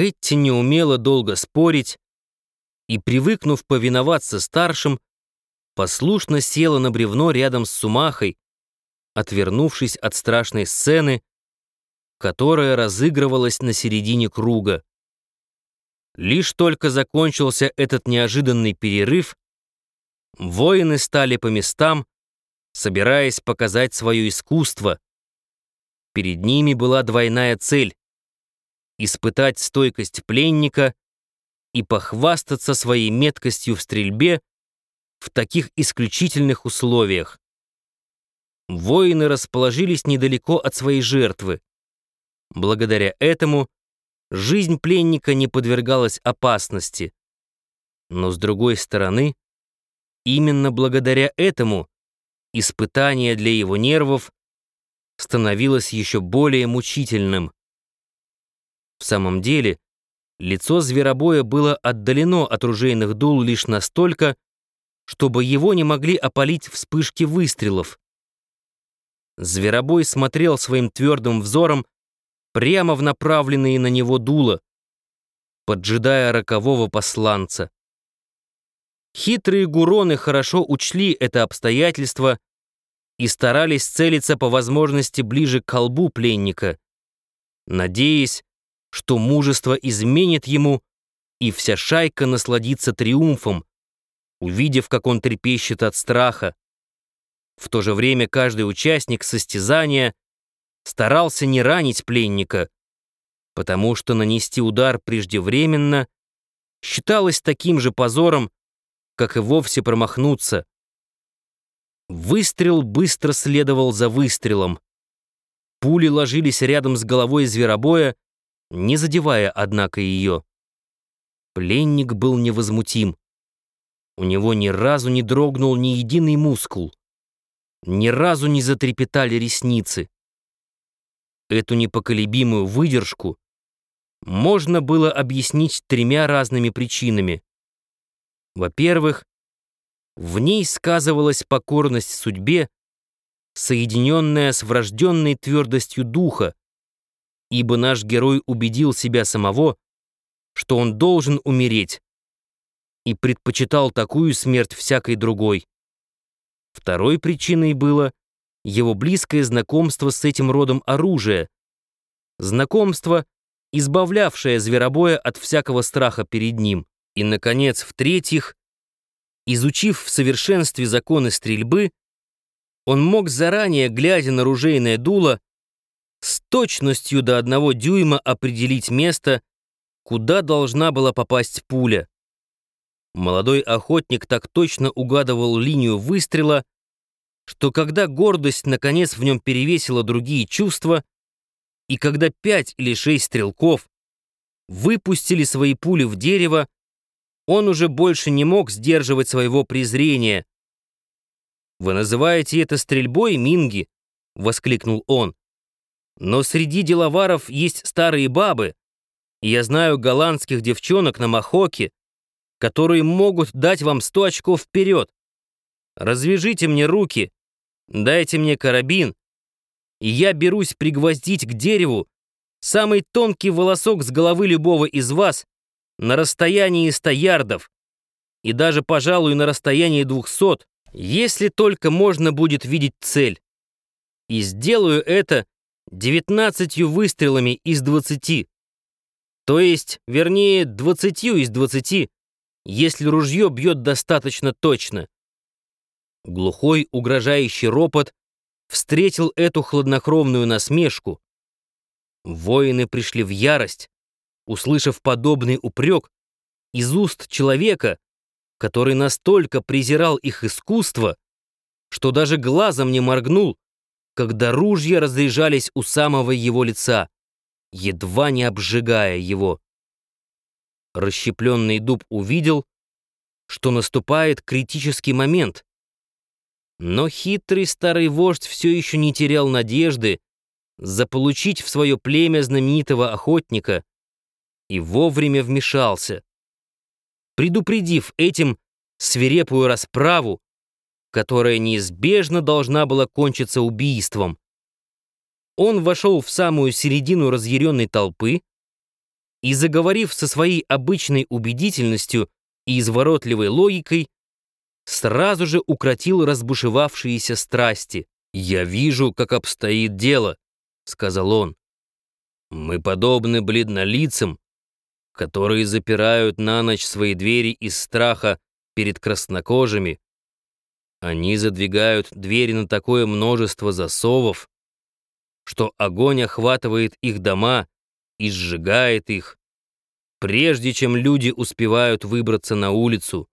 Хэтти не умела долго спорить и, привыкнув повиноваться старшим, послушно села на бревно рядом с Сумахой, отвернувшись от страшной сцены, которая разыгрывалась на середине круга. Лишь только закончился этот неожиданный перерыв, воины стали по местам, собираясь показать свое искусство. Перед ними была двойная цель — испытать стойкость пленника и похвастаться своей меткостью в стрельбе в таких исключительных условиях. Воины расположились недалеко от своей жертвы. Благодаря этому жизнь пленника не подвергалась опасности. Но с другой стороны, именно благодаря этому испытание для его нервов становилось еще более мучительным. В самом деле, лицо зверобоя было отдалено от ружейных дул лишь настолько, чтобы его не могли опалить вспышки выстрелов. Зверобой смотрел своим твердым взором прямо в направленные на него дула, поджидая рокового посланца. Хитрые гуроны хорошо учли это обстоятельство и старались целиться по возможности ближе к колбу пленника, надеясь, что мужество изменит ему, и вся шайка насладится триумфом, увидев, как он трепещет от страха. В то же время каждый участник состязания старался не ранить пленника, потому что нанести удар преждевременно считалось таким же позором, как и вовсе промахнуться. Выстрел быстро следовал за выстрелом. Пули ложились рядом с головой зверобоя, не задевая, однако, ее. Пленник был невозмутим. У него ни разу не дрогнул ни единый мускул. Ни разу не затрепетали ресницы. Эту непоколебимую выдержку можно было объяснить тремя разными причинами. Во-первых, в ней сказывалась покорность судьбе, соединенная с врожденной твердостью духа, ибо наш герой убедил себя самого, что он должен умереть, и предпочитал такую смерть всякой другой. Второй причиной было его близкое знакомство с этим родом оружия, знакомство, избавлявшее зверобоя от всякого страха перед ним. И, наконец, в-третьих, изучив в совершенстве законы стрельбы, он мог заранее, глядя на ружейное дуло, с точностью до одного дюйма определить место, куда должна была попасть пуля. Молодой охотник так точно угадывал линию выстрела, что когда гордость наконец в нем перевесила другие чувства, и когда пять или шесть стрелков выпустили свои пули в дерево, он уже больше не мог сдерживать своего презрения. «Вы называете это стрельбой, Минги?» — воскликнул он. «Но среди деловаров есть старые бабы, я знаю голландских девчонок на Махоке, которые могут дать вам сто очков вперед. Развяжите мне руки, дайте мне карабин, и я берусь пригвоздить к дереву самый тонкий волосок с головы любого из вас на расстоянии 100 ярдов, и даже, пожалуй, на расстоянии 200, если только можно будет видеть цель. И сделаю это 19 выстрелами из 20. То есть, вернее, 20 из 20, если ружье бьет достаточно точно. Глухой, угрожающий ропот встретил эту хладнокровную насмешку. Воины пришли в ярость, услышав подобный упрек из уст человека, который настолько презирал их искусство, что даже глазом не моргнул, когда ружья разряжались у самого его лица, едва не обжигая его. Расщепленный дуб увидел, что наступает критический момент. Но хитрый старый вождь все еще не терял надежды заполучить в свое племя знаменитого охотника и вовремя вмешался, предупредив этим свирепую расправу, которая неизбежно должна была кончиться убийством. Он вошел в самую середину разъяренной толпы, и, заговорив со своей обычной убедительностью и изворотливой логикой, сразу же укротил разбушевавшиеся страсти. «Я вижу, как обстоит дело», — сказал он. «Мы подобны бледнолицам, которые запирают на ночь свои двери из страха перед краснокожими. Они задвигают двери на такое множество засовов, что огонь охватывает их дома и сжигает их, прежде чем люди успевают выбраться на улицу.